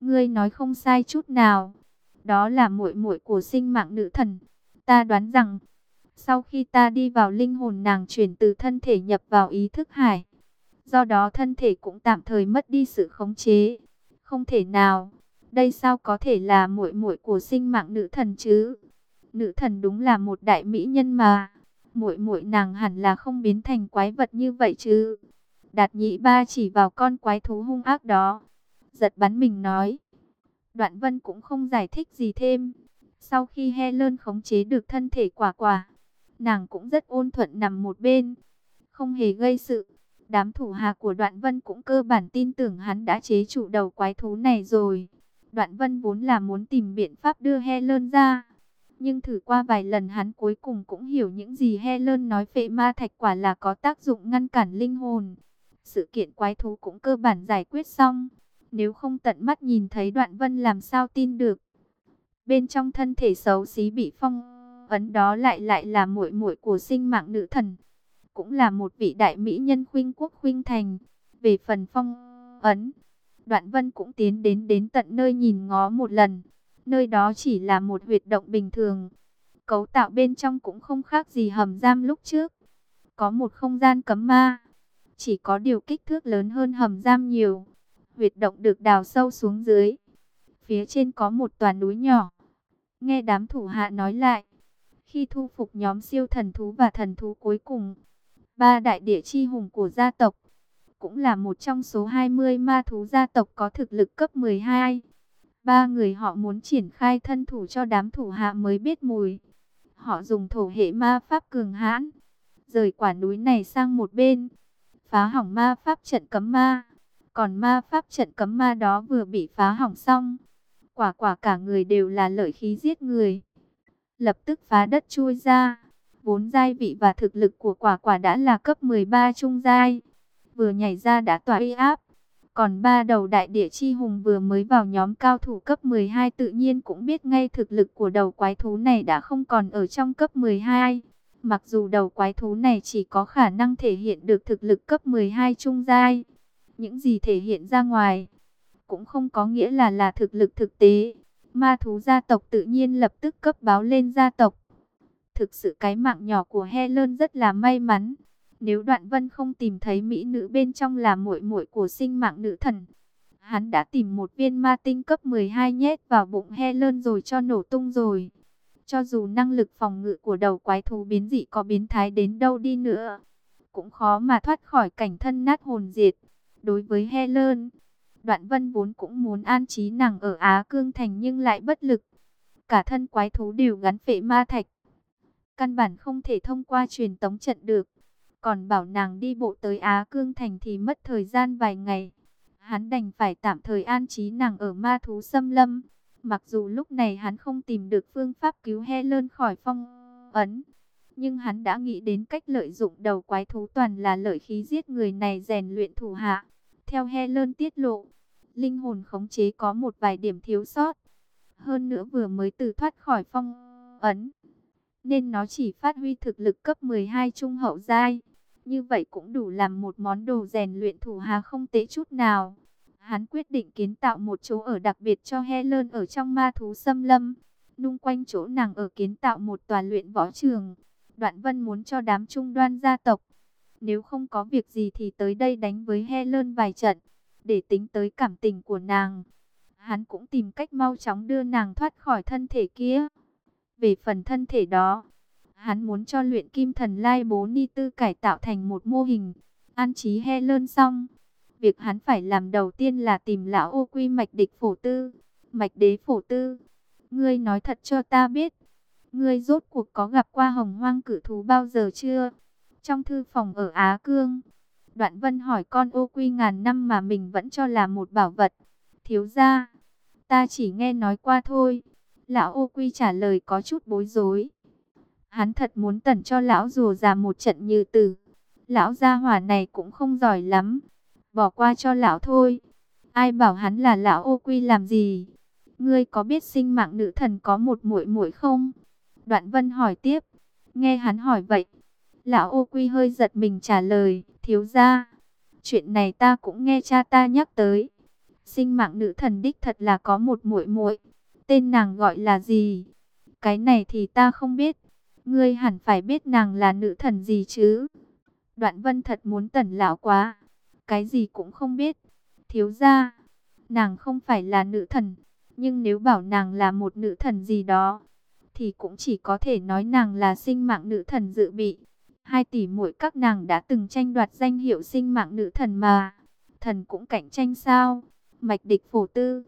Ngươi nói không sai chút nào. Đó là muội muội của sinh mạng nữ thần. Ta đoán rằng, sau khi ta đi vào linh hồn nàng chuyển từ thân thể nhập vào ý thức hải. Do đó thân thể cũng tạm thời mất đi sự khống chế. Không thể nào, đây sao có thể là muội muội của sinh mạng nữ thần chứ? Nữ thần đúng là một đại mỹ nhân mà. Muội muội nàng hẳn là không biến thành quái vật như vậy chứ? Đạt Nhĩ Ba chỉ vào con quái thú hung ác đó, giật bắn mình nói. Đoạn Vân cũng không giải thích gì thêm. Sau khi Helen khống chế được thân thể quả quả, nàng cũng rất ôn thuận nằm một bên, không hề gây sự. Đám thủ hạ của Đoạn Vân cũng cơ bản tin tưởng hắn đã chế trụ đầu quái thú này rồi. Đoạn Vân vốn là muốn tìm biện pháp đưa Helen ra. Nhưng thử qua vài lần hắn cuối cùng cũng hiểu những gì Helen nói phệ ma thạch quả là có tác dụng ngăn cản linh hồn. Sự kiện quái thú cũng cơ bản giải quyết xong. Nếu không tận mắt nhìn thấy Đoạn Vân làm sao tin được. Bên trong thân thể xấu xí bị phong ấn đó lại lại là muội muội của sinh mạng nữ thần cũng là một vị đại mỹ nhân khuynh quốc khuynh thành. Về phần phong ấn, Đoạn Vân cũng tiến đến đến tận nơi nhìn ngó một lần. Nơi đó chỉ là một huyệt động bình thường. Cấu tạo bên trong cũng không khác gì hầm giam lúc trước. Có một không gian cấm ma. Chỉ có điều kích thước lớn hơn hầm giam nhiều. Huyệt động được đào sâu xuống dưới. Phía trên có một tòa núi nhỏ. Nghe đám thủ hạ nói lại. Khi thu phục nhóm siêu thần thú và thần thú cuối cùng, ba đại địa chi hùng của gia tộc, cũng là một trong số 20 ma thú gia tộc có thực lực cấp 12. Ba người họ muốn triển khai thân thủ cho đám thủ hạ mới biết mùi. Họ dùng thổ hệ ma pháp cường hãn, rời quả núi này sang một bên, phá hỏng ma pháp trận cấm ma. Còn ma pháp trận cấm ma đó vừa bị phá hỏng xong, quả quả cả người đều là lợi khí giết người. Lập tức phá đất chui ra Vốn giai vị và thực lực của quả quả đã là cấp 13 trung giai. Vừa nhảy ra đã tỏa uy áp. Còn ba đầu đại địa chi hùng vừa mới vào nhóm cao thủ cấp 12 tự nhiên cũng biết ngay thực lực của đầu quái thú này đã không còn ở trong cấp 12. Mặc dù đầu quái thú này chỉ có khả năng thể hiện được thực lực cấp 12 trung giai. Những gì thể hiện ra ngoài cũng không có nghĩa là là thực lực thực tế. Ma thú gia tộc tự nhiên lập tức cấp báo lên gia tộc. Thực sự cái mạng nhỏ của Helen rất là may mắn. Nếu Đoạn Vân không tìm thấy mỹ nữ bên trong là muội muội của sinh mạng nữ thần, hắn đã tìm một viên ma tinh cấp 12 nhét vào bụng Helen rồi cho nổ tung rồi. Cho dù năng lực phòng ngự của đầu quái thú biến dị có biến thái đến đâu đi nữa, cũng khó mà thoát khỏi cảnh thân nát hồn diệt. Đối với Helen, Đoạn Vân vốn cũng muốn an trí nàng ở Á Cương Thành nhưng lại bất lực. Cả thân quái thú đều gắn phệ ma thạch, căn bản không thể thông qua truyền tống trận được. Còn bảo nàng đi bộ tới Á Cương Thành thì mất thời gian vài ngày. Hắn đành phải tạm thời an trí nàng ở ma thú xâm lâm. Mặc dù lúc này hắn không tìm được phương pháp cứu Helen khỏi phong ấn. Nhưng hắn đã nghĩ đến cách lợi dụng đầu quái thú toàn là lợi khí giết người này rèn luyện thủ hạ. Theo Helen tiết lộ, linh hồn khống chế có một vài điểm thiếu sót. Hơn nữa vừa mới từ thoát khỏi phong ấn nên nó chỉ phát huy thực lực cấp 12 trung hậu giai. Như vậy cũng đủ làm một món đồ rèn luyện thủ hà không tế chút nào. Hắn quyết định kiến tạo một chỗ ở đặc biệt cho Helen ở trong ma thú xâm lâm. Nung quanh chỗ nàng ở kiến tạo một tòa luyện võ trường. Đoạn vân muốn cho đám trung đoan gia tộc. Nếu không có việc gì thì tới đây đánh với Helen vài trận. Để tính tới cảm tình của nàng. Hắn cũng tìm cách mau chóng đưa nàng thoát khỏi thân thể kia. Về phần thân thể đó, hắn muốn cho luyện kim thần lai bố ni tư cải tạo thành một mô hình, an trí he lơn xong. Việc hắn phải làm đầu tiên là tìm lão ô quy mạch địch phổ tư, mạch đế phổ tư. Ngươi nói thật cho ta biết, ngươi rốt cuộc có gặp qua hồng hoang cử thú bao giờ chưa? Trong thư phòng ở Á Cương, Đoạn Vân hỏi con ô quy ngàn năm mà mình vẫn cho là một bảo vật. Thiếu ra, ta chỉ nghe nói qua thôi. Lão ô quy trả lời có chút bối rối. Hắn thật muốn tẩn cho lão rùa già một trận như tử. Lão gia hỏa này cũng không giỏi lắm. Bỏ qua cho lão thôi. Ai bảo hắn là lão ô quy làm gì? Ngươi có biết sinh mạng nữ thần có một muội muội không? Đoạn vân hỏi tiếp. Nghe hắn hỏi vậy. Lão ô quy hơi giật mình trả lời. Thiếu ra. Chuyện này ta cũng nghe cha ta nhắc tới. Sinh mạng nữ thần đích thật là có một muội muội. Tên nàng gọi là gì? Cái này thì ta không biết. Ngươi hẳn phải biết nàng là nữ thần gì chứ? Đoạn vân thật muốn tẩn lão quá. Cái gì cũng không biết. Thiếu ra, nàng không phải là nữ thần. Nhưng nếu bảo nàng là một nữ thần gì đó, thì cũng chỉ có thể nói nàng là sinh mạng nữ thần dự bị. Hai tỷ muội các nàng đã từng tranh đoạt danh hiệu sinh mạng nữ thần mà. Thần cũng cạnh tranh sao? Mạch địch phổ tư.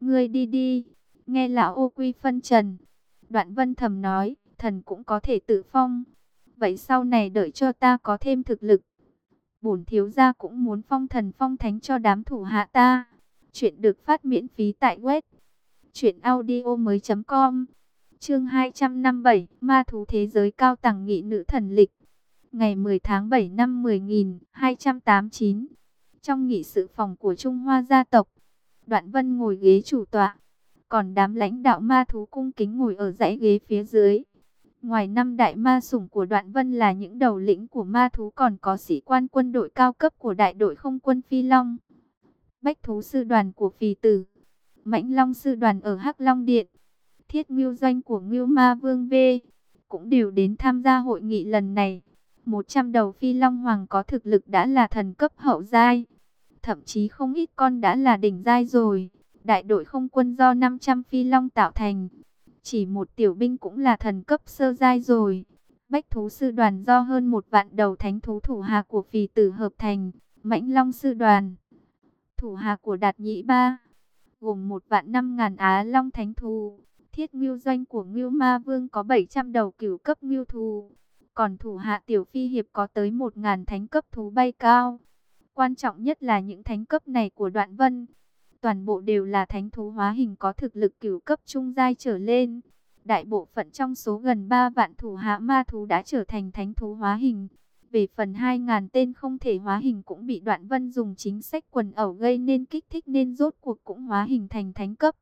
Ngươi đi đi. Nghe lão ô quy phân trần. Đoạn vân thầm nói, thần cũng có thể tự phong. Vậy sau này đợi cho ta có thêm thực lực. Bổn thiếu gia cũng muốn phong thần phong thánh cho đám thủ hạ ta. Chuyện được phát miễn phí tại web. Chuyện audio mới.com Chương 257 Ma thú thế giới cao tầng nghị nữ thần lịch. Ngày 10 tháng 7 năm 10289 Trong nghị sự phòng của Trung Hoa gia tộc, Đoạn Vân ngồi ghế chủ tọa, Còn đám lãnh đạo ma thú cung kính ngồi ở dãy ghế phía dưới. Ngoài năm đại ma sủng của Đoạn Vân là những đầu lĩnh của ma thú còn có sĩ quan quân đội cao cấp của đại đội không quân Phi Long, Bách thú sư đoàn của Phì Tử, Mãnh Long sư đoàn ở Hắc Long Điện thiết ngưu doanh của Ngưu Ma Vương V cũng đều đến tham gia hội nghị lần này. 100 đầu phi long hoàng có thực lực đã là thần cấp hậu giai, thậm chí không ít con đã là đỉnh giai rồi. Đại đội không quân do 500 phi long tạo thành, chỉ một tiểu binh cũng là thần cấp sơ giai rồi. Bách thú sư đoàn do hơn một vạn đầu thánh thú thủ hà của phì tử hợp thành, mãnh long sư đoàn, thủ hà của đạt nhị ba, gồm một vạn năm ngàn á long thánh thú. Thiết ngưu doanh của ngưu ma vương có 700 đầu cửu cấp ngưu thù. Còn thủ hạ tiểu phi hiệp có tới 1.000 thánh cấp thú bay cao. Quan trọng nhất là những thánh cấp này của đoạn vân. Toàn bộ đều là thánh thú hóa hình có thực lực cửu cấp trung giai trở lên. Đại bộ phận trong số gần 3 vạn thủ hạ ma thú đã trở thành thánh thú hóa hình. Về phần 2.000 tên không thể hóa hình cũng bị đoạn vân dùng chính sách quần ẩu gây nên kích thích nên rốt cuộc cũng hóa hình thành thánh cấp.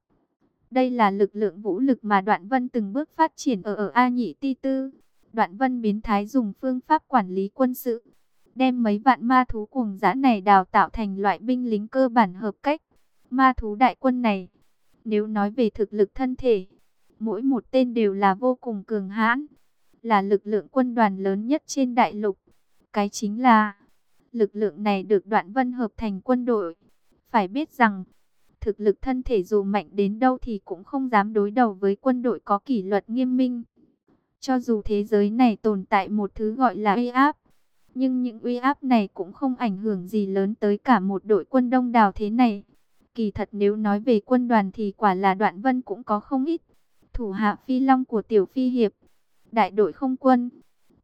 Đây là lực lượng vũ lực mà Đoạn Vân từng bước phát triển ở ở A Nhị Ti Tư. Đoạn Vân biến thái dùng phương pháp quản lý quân sự, đem mấy vạn ma thú cuồng dã này đào tạo thành loại binh lính cơ bản hợp cách. Ma thú đại quân này, nếu nói về thực lực thân thể, mỗi một tên đều là vô cùng cường hãn, là lực lượng quân đoàn lớn nhất trên đại lục. Cái chính là, lực lượng này được Đoạn Vân hợp thành quân đội. Phải biết rằng, thực lực thân thể dù mạnh đến đâu thì cũng không dám đối đầu với quân đội có kỷ luật nghiêm minh. Cho dù thế giới này tồn tại một thứ gọi là uy áp, nhưng những uy áp này cũng không ảnh hưởng gì lớn tới cả một đội quân đông đảo thế này. Kỳ thật nếu nói về quân đoàn thì quả là đoạn vân cũng có không ít. Thủ hạ phi long của tiểu phi hiệp, đại đội không quân,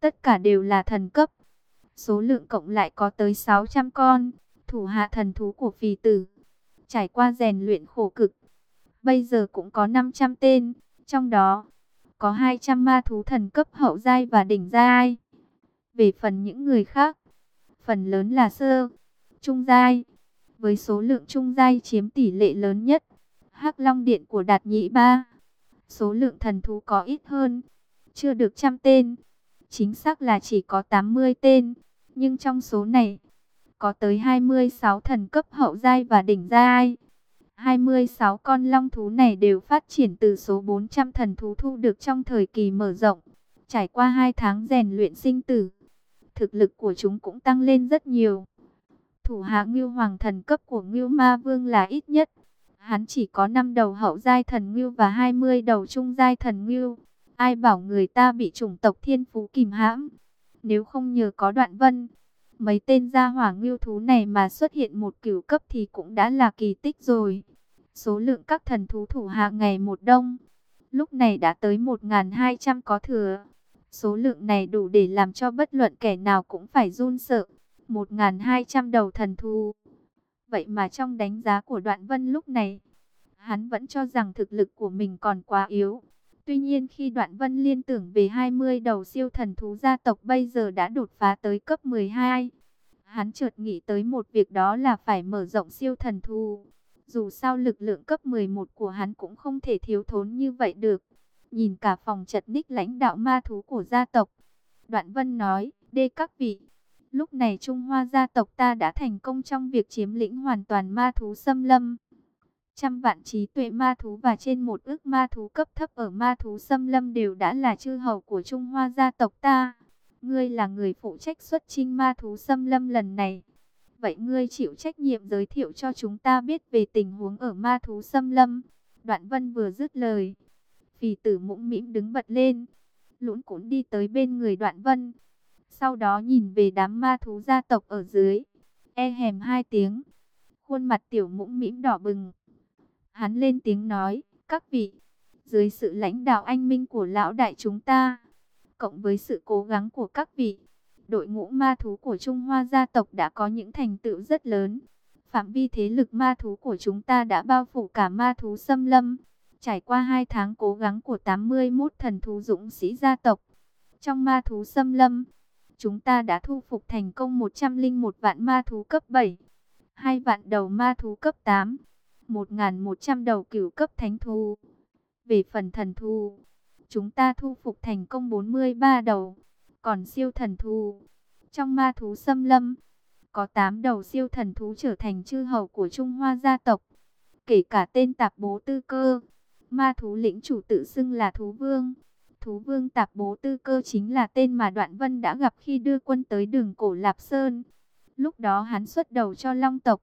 tất cả đều là thần cấp. Số lượng cộng lại có tới 600 con, thủ hạ thần thú của phi tử trải qua rèn luyện khổ cực. Bây giờ cũng có 500 tên, trong đó có 200 ma thú thần cấp hậu giai và đỉnh giai. Về phần những người khác, phần lớn là sơ, trung giai, với số lượng trung giai chiếm tỷ lệ lớn nhất. Hắc Long Điện của Đạt Nhị Ba, số lượng thần thú có ít hơn, chưa được trăm tên, chính xác là chỉ có 80 tên, nhưng trong số này có tới 26 thần cấp hậu giai và đỉnh giai. 26 con long thú này đều phát triển từ số 400 thần thú thu được trong thời kỳ mở rộng. Trải qua 2 tháng rèn luyện sinh tử, thực lực của chúng cũng tăng lên rất nhiều. Thủ hạ Ngưu Hoàng thần cấp của Ngưu Ma Vương là ít nhất. Hắn chỉ có 5 đầu hậu giai thần Ngưu và 20 đầu trung giai thần Ngưu. Ai bảo người ta bị chủng tộc thiên phú kìm hãm. Nếu không nhờ có đoạn vân, Mấy tên gia hỏa ngưu thú này mà xuất hiện một cửu cấp thì cũng đã là kỳ tích rồi. Số lượng các thần thú thủ hạ ngày một đông. Lúc này đã tới 1.200 có thừa. Số lượng này đủ để làm cho bất luận kẻ nào cũng phải run sợ. 1.200 đầu thần thú. Vậy mà trong đánh giá của đoạn vân lúc này, hắn vẫn cho rằng thực lực của mình còn quá yếu. Tuy nhiên khi Đoạn Vân liên tưởng về 20 đầu siêu thần thú gia tộc bây giờ đã đột phá tới cấp 12, hắn chợt nghĩ tới một việc đó là phải mở rộng siêu thần thú. Dù sao lực lượng cấp 11 của hắn cũng không thể thiếu thốn như vậy được. Nhìn cả phòng chật ních lãnh đạo ma thú của gia tộc. Đoạn Vân nói, đê các vị, lúc này Trung Hoa gia tộc ta đã thành công trong việc chiếm lĩnh hoàn toàn ma thú xâm lâm trăm vạn trí tuệ ma thú và trên một ước ma thú cấp thấp ở ma thú xâm lâm đều đã là chư hầu của Trung Hoa gia tộc ta. Ngươi là người phụ trách xuất chinh ma thú xâm lâm lần này. Vậy ngươi chịu trách nhiệm giới thiệu cho chúng ta biết về tình huống ở ma thú xâm lâm. Đoạn vân vừa dứt lời. Phì tử mũm mĩm đứng bật lên. Lũn cũng đi tới bên người đoạn vân. Sau đó nhìn về đám ma thú gia tộc ở dưới. E hèm hai tiếng. Khuôn mặt tiểu mũm mĩm đỏ bừng. Hắn lên tiếng nói, các vị, dưới sự lãnh đạo anh minh của lão đại chúng ta, cộng với sự cố gắng của các vị, đội ngũ ma thú của Trung Hoa gia tộc đã có những thành tựu rất lớn. Phạm vi thế lực ma thú của chúng ta đã bao phủ cả ma thú xâm lâm. Trải qua hai tháng cố gắng của 81 thần thú dũng sĩ gia tộc. Trong ma thú xâm lâm, chúng ta đã thu phục thành công 101 vạn ma thú cấp 7, hai vạn đầu ma thú cấp 8, 1.100 đầu cửu cấp thánh thú. Về phần thần thú, chúng ta thu phục thành công 43 đầu, còn siêu thần thú. Trong ma thú xâm lâm, có 8 đầu siêu thần thú trở thành chư hầu của Trung Hoa gia tộc. Kể cả tên tạp bố tư cơ, ma thú lĩnh chủ tự xưng là thú vương. Thú vương tạp bố tư cơ chính là tên mà Đoạn Vân đã gặp khi đưa quân tới đường cổ Lạp Sơn. Lúc đó hắn xuất đầu cho Long tộc,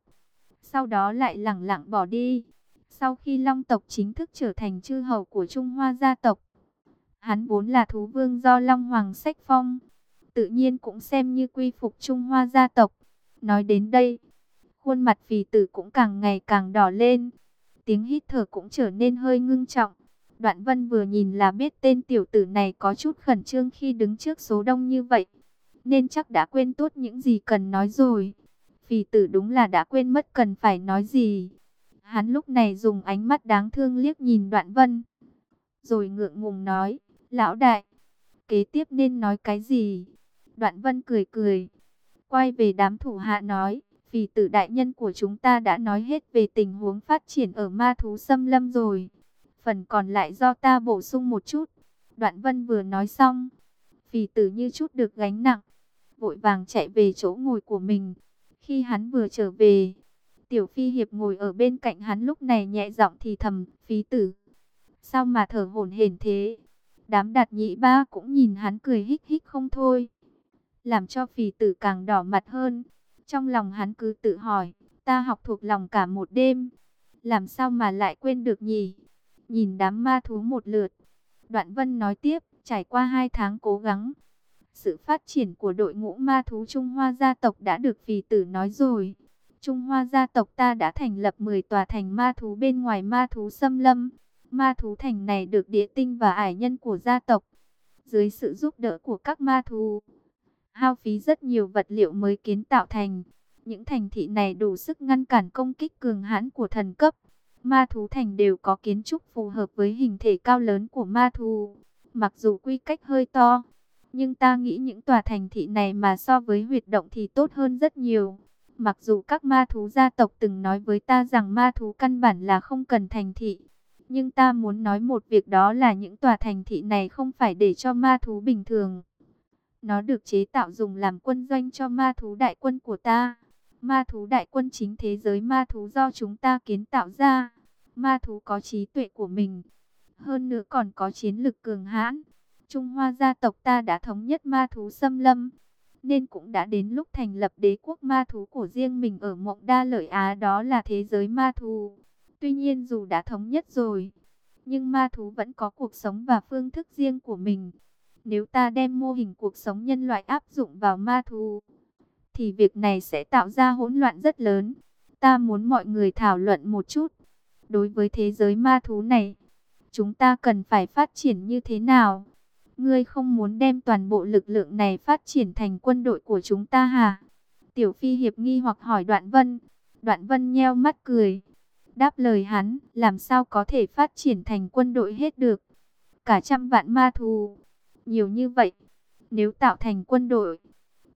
sau đó lại lẳng lặng bỏ đi. Sau khi Long tộc chính thức trở thành chư hầu của Trung Hoa gia tộc, hắn vốn là thú vương do Long Hoàng sách phong, tự nhiên cũng xem như quy phục Trung Hoa gia tộc. Nói đến đây, khuôn mặt phì tử cũng càng ngày càng đỏ lên, tiếng hít thở cũng trở nên hơi ngưng trọng. Đoạn vân vừa nhìn là biết tên tiểu tử này có chút khẩn trương khi đứng trước số đông như vậy, nên chắc đã quên tốt những gì cần nói rồi. Phì tử đúng là đã quên mất cần phải nói gì. Hắn lúc này dùng ánh mắt đáng thương liếc nhìn đoạn vân. Rồi ngượng ngùng nói, lão đại, kế tiếp nên nói cái gì? Đoạn vân cười cười, quay về đám thủ hạ nói, phì tử đại nhân của chúng ta đã nói hết về tình huống phát triển ở ma thú xâm lâm rồi. Phần còn lại do ta bổ sung một chút. Đoạn vân vừa nói xong, phì tử như chút được gánh nặng, vội vàng chạy về chỗ ngồi của mình. Khi hắn vừa trở về, Tiểu Phi Hiệp ngồi ở bên cạnh hắn lúc này nhẹ giọng thì thầm, phí tử. Sao mà thở hổn hển thế? Đám đạt nhị ba cũng nhìn hắn cười hích hích không thôi. Làm cho phí tử càng đỏ mặt hơn. Trong lòng hắn cứ tự hỏi, ta học thuộc lòng cả một đêm. Làm sao mà lại quên được nhỉ? Nhìn đám ma thú một lượt. Đoạn vân nói tiếp, trải qua hai tháng cố gắng, sự phát triển của đội ngũ ma thú Trung Hoa gia tộc đã được phì tử nói rồi. Trung Hoa gia tộc ta đã thành lập 10 tòa thành ma thú bên ngoài ma thú xâm lâm. Ma thú thành này được địa tinh và ải nhân của gia tộc. Dưới sự giúp đỡ của các ma thú, hao phí rất nhiều vật liệu mới kiến tạo thành. Những thành thị này đủ sức ngăn cản công kích cường hãn của thần cấp. Ma thú thành đều có kiến trúc phù hợp với hình thể cao lớn của ma thú. Mặc dù quy cách hơi to, nhưng ta nghĩ những tòa thành thị này mà so với huyệt động thì tốt hơn rất nhiều. Mặc dù các ma thú gia tộc từng nói với ta rằng ma thú căn bản là không cần thành thị. Nhưng ta muốn nói một việc đó là những tòa thành thị này không phải để cho ma thú bình thường. Nó được chế tạo dùng làm quân doanh cho ma thú đại quân của ta. Ma thú đại quân chính thế giới ma thú do chúng ta kiến tạo ra. Ma thú có trí tuệ của mình. Hơn nữa còn có chiến lực cường hãn. Trung Hoa gia tộc ta đã thống nhất ma thú xâm lâm, nên cũng đã đến lúc thành lập đế quốc ma thú của riêng mình ở Mộng Đa Lợi Á đó là thế giới ma thú. Tuy nhiên dù đã thống nhất rồi, nhưng ma thú vẫn có cuộc sống và phương thức riêng của mình. Nếu ta đem mô hình cuộc sống nhân loại áp dụng vào ma thú, thì việc này sẽ tạo ra hỗn loạn rất lớn. Ta muốn mọi người thảo luận một chút. Đối với thế giới ma thú này, chúng ta cần phải phát triển như thế nào? Ngươi không muốn đem toàn bộ lực lượng này phát triển thành quân đội của chúng ta hả? Tiểu Phi Hiệp nghi hoặc hỏi Đoạn Vân. Đoạn Vân nheo mắt cười. Đáp lời hắn, làm sao có thể phát triển thành quân đội hết được? Cả trăm vạn ma thù. Nhiều như vậy. Nếu tạo thành quân đội,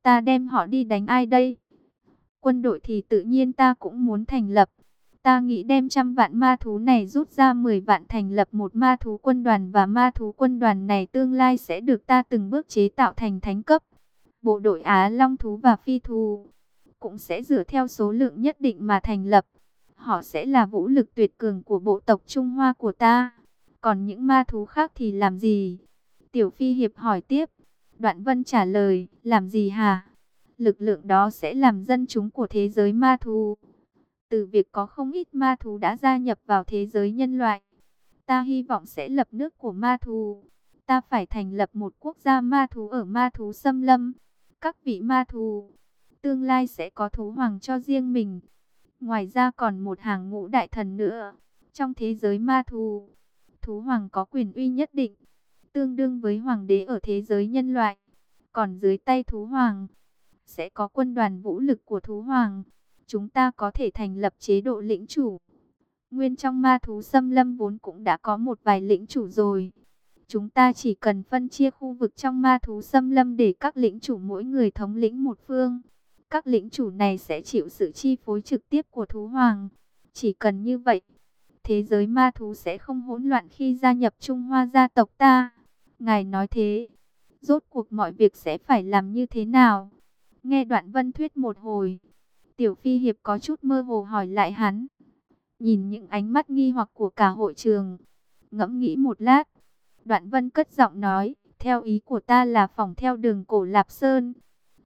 ta đem họ đi đánh ai đây? Quân đội thì tự nhiên ta cũng muốn thành lập. Ta nghĩ đem trăm vạn ma thú này rút ra 10 vạn thành lập một ma thú quân đoàn và ma thú quân đoàn này tương lai sẽ được ta từng bước chế tạo thành thánh cấp. Bộ đội Á Long thú và Phi thú cũng sẽ dựa theo số lượng nhất định mà thành lập. Họ sẽ là vũ lực tuyệt cường của bộ tộc Trung Hoa của ta. Còn những ma thú khác thì làm gì? Tiểu Phi Hiệp hỏi tiếp. Đoạn Vân trả lời, làm gì hả? Lực lượng đó sẽ làm dân chúng của thế giới ma thú. Từ việc có không ít ma thú đã gia nhập vào thế giới nhân loại. Ta hy vọng sẽ lập nước của ma thú. Ta phải thành lập một quốc gia ma thú ở ma thú xâm lâm. Các vị ma thú, tương lai sẽ có thú hoàng cho riêng mình. Ngoài ra còn một hàng ngũ đại thần nữa. Trong thế giới ma thú, thú hoàng có quyền uy nhất định, tương đương với hoàng đế ở thế giới nhân loại. Còn dưới tay thú hoàng, sẽ có quân đoàn vũ lực của thú hoàng. Chúng ta có thể thành lập chế độ lĩnh chủ. Nguyên trong ma thú xâm lâm vốn cũng đã có một vài lĩnh chủ rồi. Chúng ta chỉ cần phân chia khu vực trong ma thú xâm lâm để các lĩnh chủ mỗi người thống lĩnh một phương. Các lĩnh chủ này sẽ chịu sự chi phối trực tiếp của thú hoàng. Chỉ cần như vậy, thế giới ma thú sẽ không hỗn loạn khi gia nhập Trung Hoa gia tộc ta. Ngài nói thế, rốt cuộc mọi việc sẽ phải làm như thế nào? Nghe đoạn vân thuyết một hồi, Tiểu Phi Hiệp có chút mơ hồ hỏi lại hắn. Nhìn những ánh mắt nghi hoặc của cả hội trường, ngẫm nghĩ một lát. Đoạn vân cất giọng nói, theo ý của ta là phòng theo đường cổ Lạp Sơn,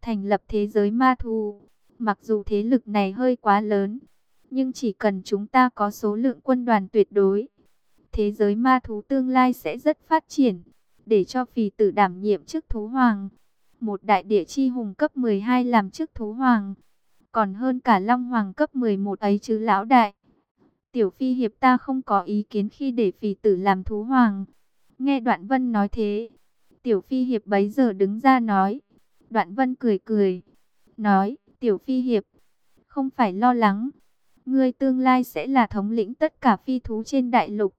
thành lập thế giới ma thú. Mặc dù thế lực này hơi quá lớn, nhưng chỉ cần chúng ta có số lượng quân đoàn tuyệt đối, thế giới ma thú tương lai sẽ rất phát triển, để cho phì tử đảm nhiệm chức thú hoàng. Một đại địa chi hùng cấp 12 làm chức thú hoàng, còn hơn cả long hoàng cấp 11 ấy chứ lão đại. Tiểu phi hiệp ta không có ý kiến khi để phì tử làm thú hoàng. Nghe đoạn vân nói thế, tiểu phi hiệp bấy giờ đứng ra nói. Đoạn vân cười cười, nói, tiểu phi hiệp, không phải lo lắng. Ngươi tương lai sẽ là thống lĩnh tất cả phi thú trên đại lục,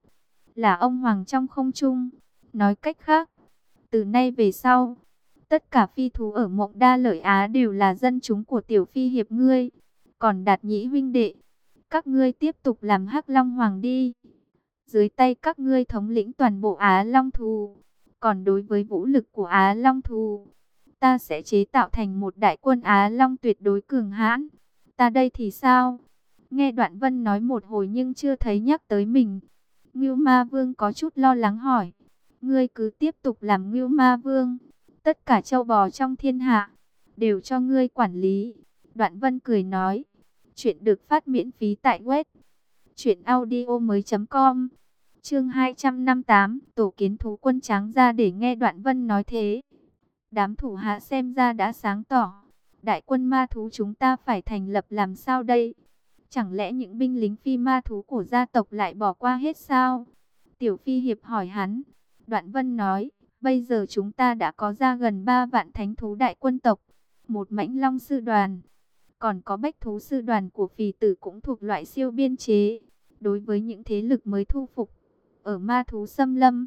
là ông hoàng trong không trung. Nói cách khác, từ nay về sau, tất cả phi thú ở mộng đa lợi Á đều là dân chúng của tiểu phi hiệp ngươi. Còn đạt nhĩ huynh đệ, các ngươi tiếp tục làm hắc long hoàng đi. Dưới tay các ngươi thống lĩnh toàn bộ Á Long Thù. Còn đối với vũ lực của Á Long Thù, ta sẽ chế tạo thành một đại quân Á Long tuyệt đối cường hãn. Ta đây thì sao? Nghe Đoạn Vân nói một hồi nhưng chưa thấy nhắc tới mình. Ngưu Ma Vương có chút lo lắng hỏi. Ngươi cứ tiếp tục làm Ngưu Ma Vương. Tất cả châu bò trong thiên hạ đều cho ngươi quản lý. Đoạn Vân cười nói. Chuyện được phát miễn phí tại web. Chuyện audio mới.com Chương 258 Tổ kiến thú quân tráng ra để nghe Đoạn Vân nói thế. Đám thủ hạ xem ra đã sáng tỏ. Đại quân ma thú chúng ta phải thành lập làm sao đây? Chẳng lẽ những binh lính phi ma thú của gia tộc lại bỏ qua hết sao? Tiểu Phi Hiệp hỏi hắn. Đoạn Vân nói, bây giờ chúng ta đã có ra gần 3 vạn thánh thú đại quân tộc, một mãnh long sư đoàn, còn có bách thú sư đoàn của phì tử cũng thuộc loại siêu biên chế. Đối với những thế lực mới thu phục ở ma thú xâm lâm,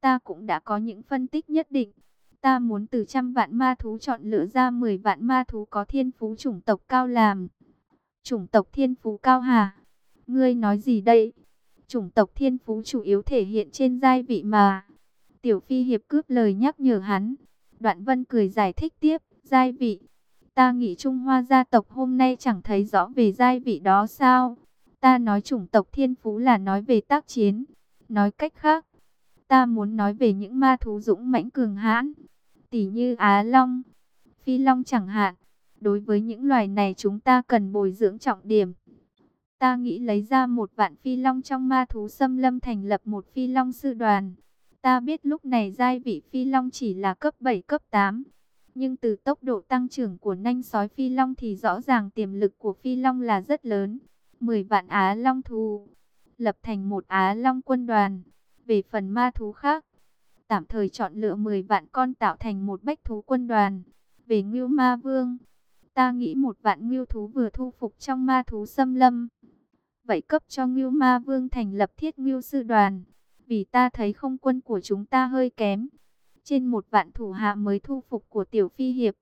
ta cũng đã có những phân tích nhất định. Ta muốn từ trăm vạn ma thú chọn lựa ra 10 vạn ma thú có thiên phú chủng tộc cao làm. Chủng tộc thiên phú cao hà? Ngươi nói gì đây? Chủng tộc thiên phú chủ yếu thể hiện trên giai vị mà. Tiểu Phi Hiệp cướp lời nhắc nhở hắn. Đoạn Vân cười giải thích tiếp, giai vị. Ta nghĩ Trung Hoa gia tộc hôm nay chẳng thấy rõ về giai vị đó sao? Ta nói chủng tộc thiên phú là nói về tác chiến. Nói cách khác, ta muốn nói về những ma thú dũng mãnh cường hãn, Tỷ như Á Long, Phi Long chẳng hạn. Đối với những loài này chúng ta cần bồi dưỡng trọng điểm. Ta nghĩ lấy ra một vạn Phi Long trong ma thú xâm lâm thành lập một Phi Long sư đoàn. Ta biết lúc này giai vị Phi Long chỉ là cấp 7 cấp 8. Nhưng từ tốc độ tăng trưởng của nanh sói Phi Long thì rõ ràng tiềm lực của Phi Long là rất lớn. 10 vạn Á Long thù, lập thành một Á Long quân đoàn. Về phần ma thú khác, tạm thời chọn lựa 10 vạn con tạo thành một bách thú quân đoàn. Về Ngưu Ma Vương, ta nghĩ một vạn Ngưu thú vừa thu phục trong ma thú xâm lâm. Vậy cấp cho Ngưu Ma Vương thành lập thiết Ngưu sư đoàn, vì ta thấy không quân của chúng ta hơi kém. Trên một vạn thủ hạ mới thu phục của Tiểu Phi Hiệp,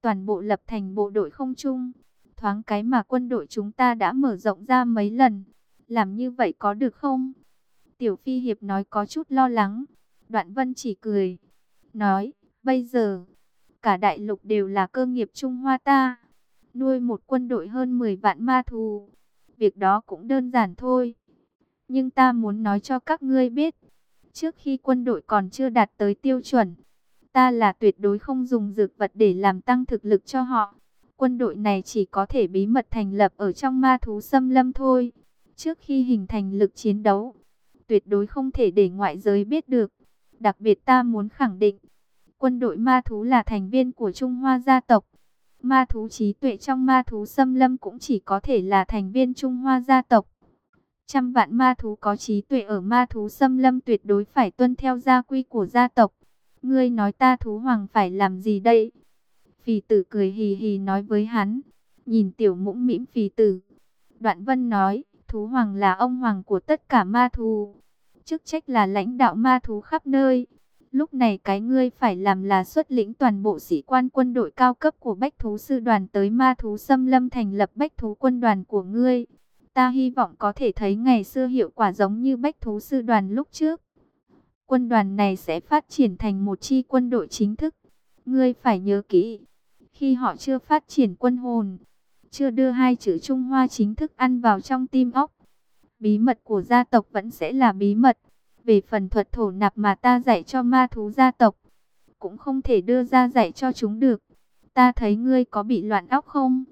toàn bộ lập thành bộ đội không chung. Thoáng cái mà quân đội chúng ta đã mở rộng ra mấy lần. Làm như vậy có được không? Tiểu Phi Hiệp nói có chút lo lắng. Đoạn Vân chỉ cười. Nói, bây giờ, cả đại lục đều là cơ nghiệp Trung Hoa ta. Nuôi một quân đội hơn 10 vạn ma thù. Việc đó cũng đơn giản thôi. Nhưng ta muốn nói cho các ngươi biết, trước khi quân đội còn chưa đạt tới tiêu chuẩn, ta là tuyệt đối không dùng dược vật để làm tăng thực lực cho họ. Quân đội này chỉ có thể bí mật thành lập ở trong ma thú xâm lâm thôi. Trước khi hình thành lực chiến đấu, tuyệt đối không thể để ngoại giới biết được. Đặc biệt ta muốn khẳng định, quân đội ma thú là thành viên của Trung Hoa gia tộc. Ma thú trí tuệ trong ma thú xâm lâm cũng chỉ có thể là thành viên Trung Hoa gia tộc. Trăm vạn ma thú có trí tuệ ở ma thú xâm lâm tuyệt đối phải tuân theo gia quy của gia tộc. Ngươi nói ta thú hoàng phải làm gì đây? Phì tử cười hì hì nói với hắn. Nhìn tiểu mũm mĩm phì tử. Đoạn vân nói, thú hoàng là ông hoàng của tất cả ma thú. Chức trách là lãnh đạo ma thú khắp nơi. Lúc này cái ngươi phải làm là xuất lĩnh toàn bộ sĩ quan quân đội cao cấp của Bách Thú Sư Đoàn tới ma thú xâm lâm thành lập Bách Thú Quân Đoàn của ngươi. Ta hy vọng có thể thấy ngày xưa hiệu quả giống như Bách Thú Sư Đoàn lúc trước. Quân đoàn này sẽ phát triển thành một chi quân đội chính thức. Ngươi phải nhớ kỹ, khi họ chưa phát triển quân hồn, chưa đưa hai chữ Trung Hoa chính thức ăn vào trong tim óc. Bí mật của gia tộc vẫn sẽ là bí mật. Về phần thuật thổ nạp mà ta dạy cho ma thú gia tộc, cũng không thể đưa ra dạy cho chúng được. Ta thấy ngươi có bị loạn óc không?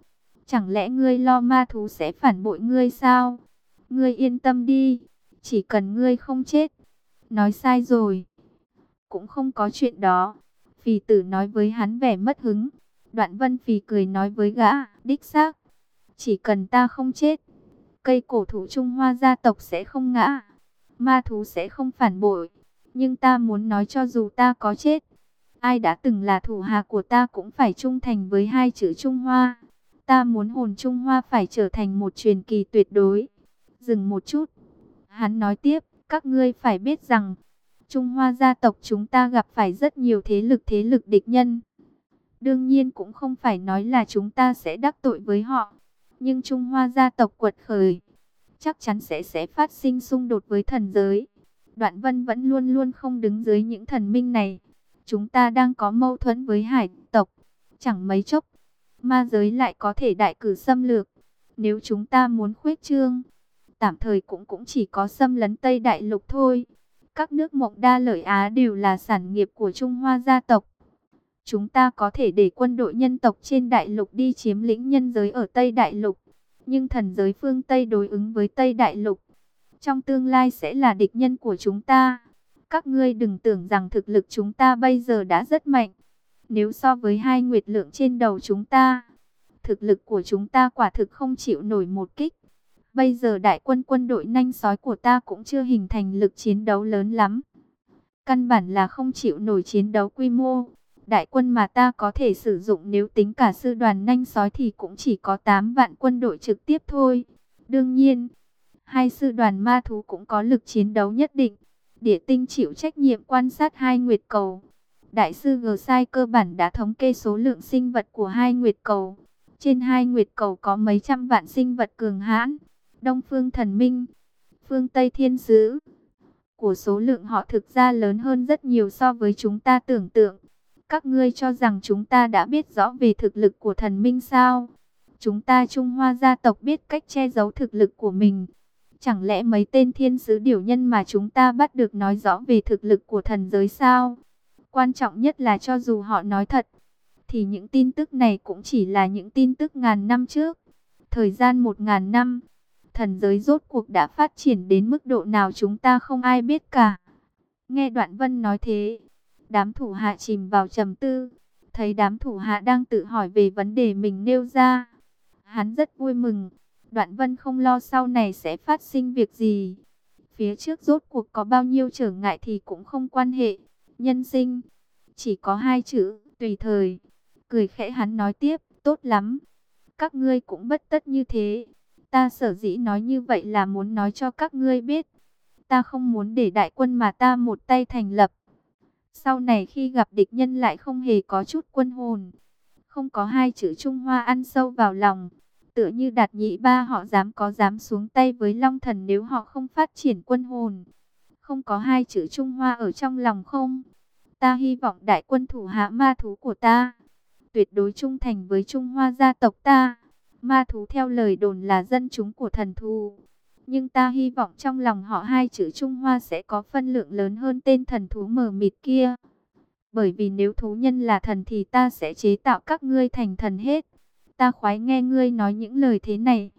Chẳng lẽ ngươi lo ma thú sẽ phản bội ngươi sao? Ngươi yên tâm đi, chỉ cần ngươi không chết. Nói sai rồi. Cũng không có chuyện đó. Phì tử nói với hắn vẻ mất hứng. Đoạn vân phì cười nói với gã, đích xác. Chỉ cần ta không chết, cây cổ thụ Trung Hoa gia tộc sẽ không ngã. Ma thú sẽ không phản bội. Nhưng ta muốn nói cho dù ta có chết, ai đã từng là thủ hạ của ta cũng phải trung thành với hai chữ Trung Hoa. Ta muốn hồn Trung Hoa phải trở thành một truyền kỳ tuyệt đối. Dừng một chút. Hắn nói tiếp, các ngươi phải biết rằng, Trung Hoa gia tộc chúng ta gặp phải rất nhiều thế lực thế lực địch nhân. Đương nhiên cũng không phải nói là chúng ta sẽ đắc tội với họ. Nhưng Trung Hoa gia tộc quật khởi, chắc chắn sẽ sẽ phát sinh xung đột với thần giới. Đoạn vân vẫn luôn luôn không đứng dưới những thần minh này. Chúng ta đang có mâu thuẫn với hải tộc. Chẳng mấy chốc, ma giới lại có thể đại cử xâm lược. Nếu chúng ta muốn khuếch trương, tạm thời cũng cũng chỉ có xâm lấn Tây Đại Lục thôi. Các nước mộng đa lợi Á đều là sản nghiệp của Trung Hoa gia tộc. Chúng ta có thể để quân đội nhân tộc trên đại lục đi chiếm lĩnh nhân giới ở Tây Đại Lục. Nhưng thần giới phương Tây đối ứng với Tây Đại Lục. Trong tương lai sẽ là địch nhân của chúng ta. Các ngươi đừng tưởng rằng thực lực chúng ta bây giờ đã rất mạnh. Nếu so với hai nguyệt lượng trên đầu chúng ta, thực lực của chúng ta quả thực không chịu nổi một kích. Bây giờ đại quân quân đội nanh sói của ta cũng chưa hình thành lực chiến đấu lớn lắm. Căn bản là không chịu nổi chiến đấu quy mô. Đại quân mà ta có thể sử dụng nếu tính cả sư đoàn nanh sói thì cũng chỉ có 8 vạn quân đội trực tiếp thôi. Đương nhiên, hai sư đoàn ma thú cũng có lực chiến đấu nhất định. Địa tinh chịu trách nhiệm quan sát hai nguyệt cầu. Đại sư G Sai cơ bản đã thống kê số lượng sinh vật của hai nguyệt cầu. Trên hai nguyệt cầu có mấy trăm vạn sinh vật cường hãn. Đông Phương Thần Minh, Phương Tây Thiên Sứ. Của số lượng họ thực ra lớn hơn rất nhiều so với chúng ta tưởng tượng. Các ngươi cho rằng chúng ta đã biết rõ về thực lực của thần minh sao? Chúng ta Trung Hoa gia tộc biết cách che giấu thực lực của mình. Chẳng lẽ mấy tên thiên sứ điều nhân mà chúng ta bắt được nói rõ về thực lực của thần giới sao? Quan trọng nhất là cho dù họ nói thật, thì những tin tức này cũng chỉ là những tin tức ngàn năm trước. Thời gian một ngàn năm, thần giới rốt cuộc đã phát triển đến mức độ nào chúng ta không ai biết cả. Nghe Đoạn Vân nói thế, đám thủ hạ chìm vào trầm tư, thấy đám thủ hạ đang tự hỏi về vấn đề mình nêu ra. Hắn rất vui mừng, Đoạn Vân không lo sau này sẽ phát sinh việc gì. Phía trước rốt cuộc có bao nhiêu trở ngại thì cũng không quan hệ. Nhân sinh, chỉ có hai chữ, tùy thời. Cười khẽ hắn nói tiếp, tốt lắm. Các ngươi cũng bất tất như thế. Ta sở dĩ nói như vậy là muốn nói cho các ngươi biết. Ta không muốn để đại quân mà ta một tay thành lập. Sau này khi gặp địch nhân lại không hề có chút quân hồn. Không có hai chữ Trung Hoa ăn sâu vào lòng. Tựa như đạt nhị ba họ dám có dám xuống tay với Long Thần nếu họ không phát triển quân hồn. Không có hai chữ Trung Hoa ở trong lòng không? Ta hy vọng đại quân thủ hạ ma thú của ta. Tuyệt đối trung thành với Trung Hoa gia tộc ta Ma thú theo lời đồn là dân chúng của thần thú. Nhưng ta hy vọng trong lòng họ hai chữ Trung Hoa sẽ có phân lượng lớn hơn tên thần thú mờ mịt kia. Bởi vì nếu thú nhân là thần thì ta sẽ chế tạo các ngươi thành thần hết. Ta khoái nghe ngươi nói những lời thế này.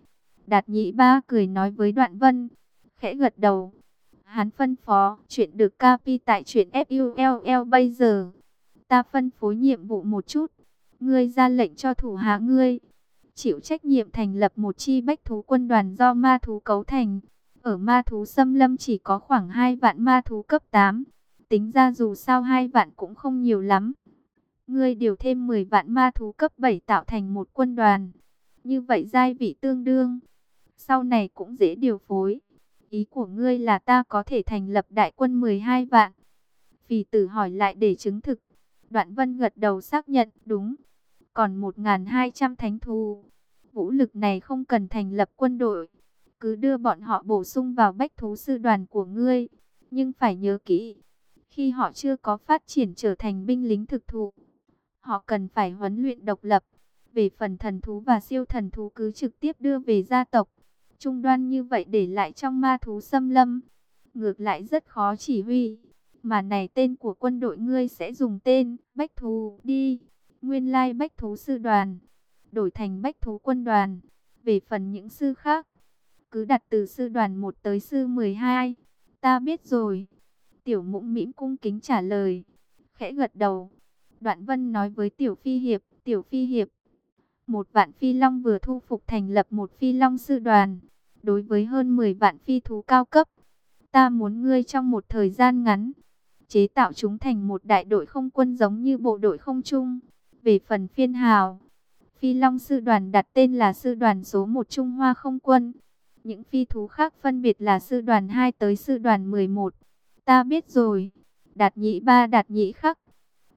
Đạt nhị ba cười nói với đoạn vân. Khẽ gật đầu. Hắn phân phó, chuyện được copy tại chuyện FULL bây giờ. Ta phân phối nhiệm vụ một chút. Ngươi ra lệnh cho thủ hạ ngươi. Chịu trách nhiệm thành lập một chi bách thú quân đoàn do ma thú cấu thành. Ở ma thú xâm lâm chỉ có khoảng 2 vạn ma thú cấp 8. Tính ra dù sao hai vạn cũng không nhiều lắm. Ngươi điều thêm 10 vạn ma thú cấp 7 tạo thành một quân đoàn. Như vậy giai vị tương đương. Sau này cũng dễ điều phối. Ý của ngươi là ta có thể thành lập đại quân 12 vạn. Phì tử hỏi lại để chứng thực. Đoạn vân gật đầu xác nhận, đúng. Còn 1.200 thánh thú. Vũ lực này không cần thành lập quân đội. Cứ đưa bọn họ bổ sung vào bách thú sư đoàn của ngươi. Nhưng phải nhớ kỹ. Khi họ chưa có phát triển trở thành binh lính thực thụ. Họ cần phải huấn luyện độc lập. Về phần thần thú và siêu thần thú cứ trực tiếp đưa về gia tộc trung đoan như vậy để lại trong ma thú xâm lâm. Ngược lại rất khó chỉ huy. Mà này tên của quân đội ngươi sẽ dùng tên Bách Thú đi. Nguyên lai Bách Thú Sư Đoàn. Đổi thành Bách Thú Quân Đoàn. Về phần những sư khác. Cứ đặt từ sư đoàn 1 tới sư 12. Ta biết rồi. Tiểu mũng mĩm cung kính trả lời. Khẽ gật đầu. Đoạn vân nói với Tiểu Phi Hiệp. Tiểu Phi Hiệp. Một vạn phi long vừa thu phục thành lập một phi long sư đoàn đối với hơn 10 vạn phi thú cao cấp. Ta muốn ngươi trong một thời gian ngắn, chế tạo chúng thành một đại đội không quân giống như bộ đội không trung. Về phần phiên hào, phi long sư đoàn đặt tên là sư đoàn số 1 Trung Hoa không quân. Những phi thú khác phân biệt là sư đoàn 2 tới sư đoàn 11. Ta biết rồi, đạt nhị ba đạt nhị khắc.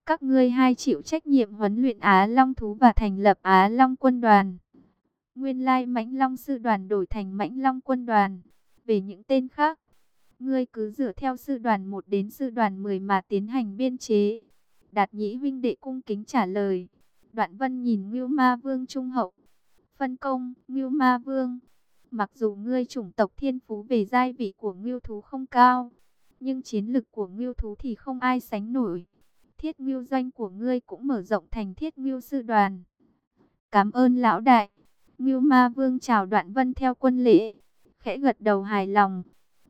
Các ngươi hai chịu trách nhiệm huấn luyện Á Long thú và thành lập Á Long quân đoàn. Nguyên lai Mãnh Long sư đoàn đổi thành Mãnh Long quân đoàn. Về những tên khác, ngươi cứ dựa theo sư đoàn 1 đến sư đoàn 10 mà tiến hành biên chế. Đạt Nhĩ huynh đệ cung kính trả lời. Đoạn Vân nhìn Ngưu Ma Vương trung hậu. Phân công, Ngưu Ma Vương. Mặc dù ngươi chủng tộc thiên phú về giai vị của Ngưu thú không cao, nhưng chiến lực của Ngưu thú thì không ai sánh nổi. Thiết Ngưu doanh của ngươi cũng mở rộng thành Thiết Ngưu sư đoàn. Cảm ơn lão đại. Ngưu Ma Vương chào Đoạn Vân theo quân lễ, khẽ gật đầu hài lòng.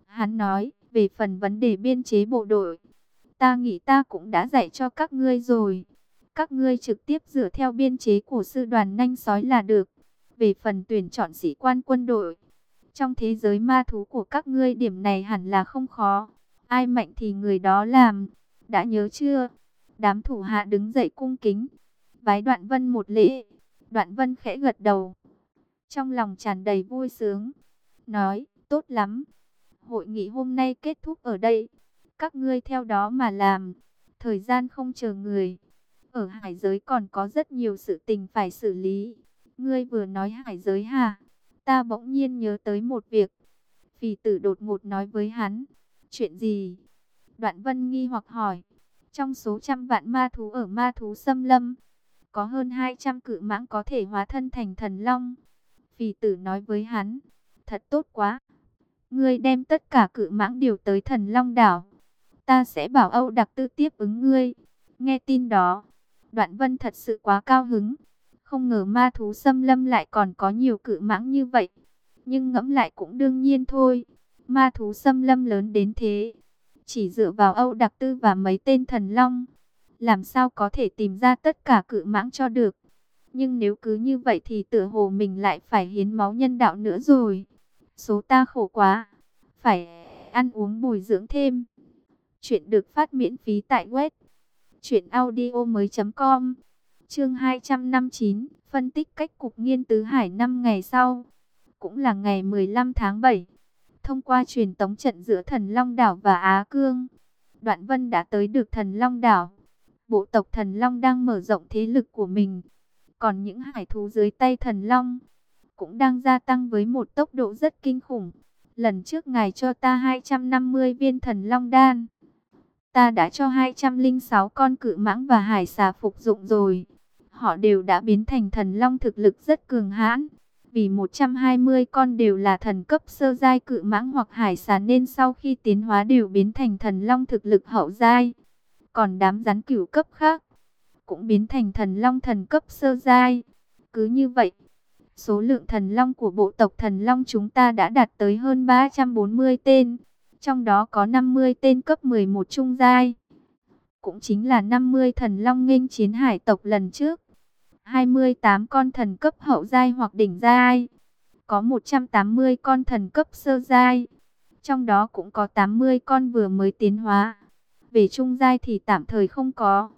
Hắn nói, về phần vấn đề biên chế bộ đội, ta nghĩ ta cũng đã dạy cho các ngươi rồi. Các ngươi trực tiếp dựa theo biên chế của sư đoàn nanh sói là được. Về phần tuyển chọn sĩ quan quân đội, trong thế giới ma thú của các ngươi điểm này hẳn là không khó. Ai mạnh thì người đó làm. Đã nhớ chưa? Đám thủ hạ đứng dậy cung kính. Vái đoạn vân một lễ. Đoạn vân khẽ gật đầu trong lòng tràn đầy vui sướng, nói, tốt lắm, hội nghị hôm nay kết thúc ở đây, các ngươi theo đó mà làm, thời gian không chờ người, ở hải giới còn có rất nhiều sự tình phải xử lý, ngươi vừa nói hải giới hà ta bỗng nhiên nhớ tới một việc, phì tử đột ngột nói với hắn, chuyện gì, đoạn vân nghi hoặc hỏi, trong số trăm vạn ma thú ở ma thú xâm lâm, có hơn 200 cự mãng có thể hóa thân thành thần long. Phì tử nói với hắn, thật tốt quá. Ngươi đem tất cả cự mãng điều tới thần Long Đảo. Ta sẽ bảo Âu đặc tư tiếp ứng ngươi. Nghe tin đó, đoạn vân thật sự quá cao hứng. Không ngờ ma thú xâm lâm lại còn có nhiều cự mãng như vậy. Nhưng ngẫm lại cũng đương nhiên thôi. Ma thú xâm lâm lớn đến thế. Chỉ dựa vào Âu đặc tư và mấy tên thần long. Làm sao có thể tìm ra tất cả cự mãng cho được. Nhưng nếu cứ như vậy thì tựa hồ mình lại phải hiến máu nhân đạo nữa rồi. Số ta khổ quá. Phải ăn uống bồi dưỡng thêm. Chuyện được phát miễn phí tại web. Chuyện audio mới com. Chương 259. Phân tích cách cục nghiên tứ hải 5 ngày sau. Cũng là ngày 15 tháng 7. Thông qua truyền tống trận giữa thần Long Đảo và Á Cương. Đoạn Vân đã tới được thần Long Đảo. Bộ tộc thần Long đang mở rộng thế lực của mình còn những hải thú dưới tay thần long cũng đang gia tăng với một tốc độ rất kinh khủng. Lần trước ngài cho ta 250 viên thần long đan. Ta đã cho 206 con cự mãng và hải xà phục dụng rồi. Họ đều đã biến thành thần long thực lực rất cường hãn. Vì 120 con đều là thần cấp sơ giai cự mãng hoặc hải xà nên sau khi tiến hóa đều biến thành thần long thực lực hậu giai. Còn đám rắn cửu cấp khác cũng biến thành thần long thần cấp sơ giai. Cứ như vậy, số lượng thần long của bộ tộc thần long chúng ta đã đạt tới hơn 340 tên, trong đó có 50 tên cấp 11 trung giai. Cũng chính là 50 thần long nghênh chiến hải tộc lần trước. 28 con thần cấp hậu giai hoặc đỉnh giai. Có 180 con thần cấp sơ giai. Trong đó cũng có 80 con vừa mới tiến hóa. Về trung giai thì tạm thời không có.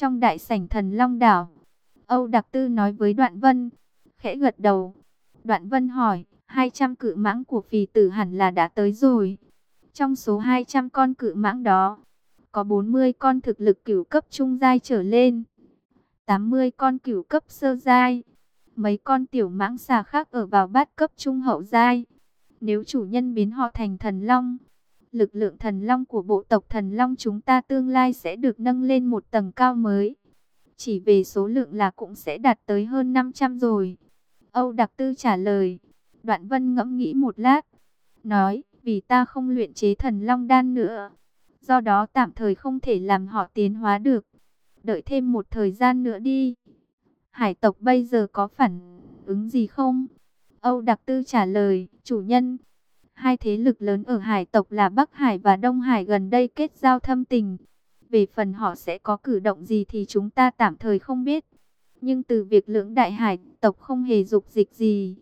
Trong đại sảnh thần Long Đảo, Âu Đặc Tư nói với Đoạn Vân, khẽ gật đầu. Đoạn Vân hỏi, 200 cự mãng của phì tử hẳn là đã tới rồi. Trong số 200 con cự mãng đó, có 40 con thực lực cửu cấp trung giai trở lên, 80 con cửu cấp sơ giai, mấy con tiểu mãng xà khác ở vào bát cấp trung hậu giai. Nếu chủ nhân biến họ thành thần long, lực lượng thần long của bộ tộc thần long chúng ta tương lai sẽ được nâng lên một tầng cao mới. Chỉ về số lượng là cũng sẽ đạt tới hơn 500 rồi. Âu Đặc Tư trả lời. Đoạn Vân ngẫm nghĩ một lát. Nói, vì ta không luyện chế thần long đan nữa. Do đó tạm thời không thể làm họ tiến hóa được. Đợi thêm một thời gian nữa đi. Hải tộc bây giờ có phản ứng gì không? Âu Đặc Tư trả lời, chủ nhân, Hai thế lực lớn ở hải tộc là Bắc Hải và Đông Hải gần đây kết giao thâm tình. Về phần họ sẽ có cử động gì thì chúng ta tạm thời không biết. Nhưng từ việc lưỡng đại hải tộc không hề dục dịch gì.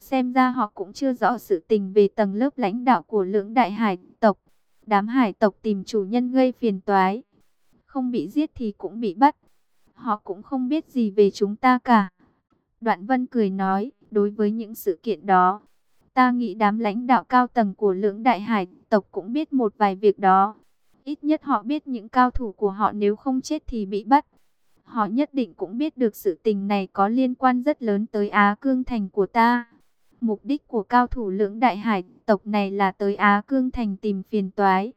Xem ra họ cũng chưa rõ sự tình về tầng lớp lãnh đạo của lưỡng đại hải tộc. Đám hải tộc tìm chủ nhân gây phiền toái. Không bị giết thì cũng bị bắt. Họ cũng không biết gì về chúng ta cả. Đoạn Vân cười nói, đối với những sự kiện đó, Ta nghĩ đám lãnh đạo cao tầng của lưỡng đại hải tộc cũng biết một vài việc đó. Ít nhất họ biết những cao thủ của họ nếu không chết thì bị bắt. Họ nhất định cũng biết được sự tình này có liên quan rất lớn tới Á Cương Thành của ta. Mục đích của cao thủ lưỡng đại hải tộc này là tới Á Cương Thành tìm phiền toái.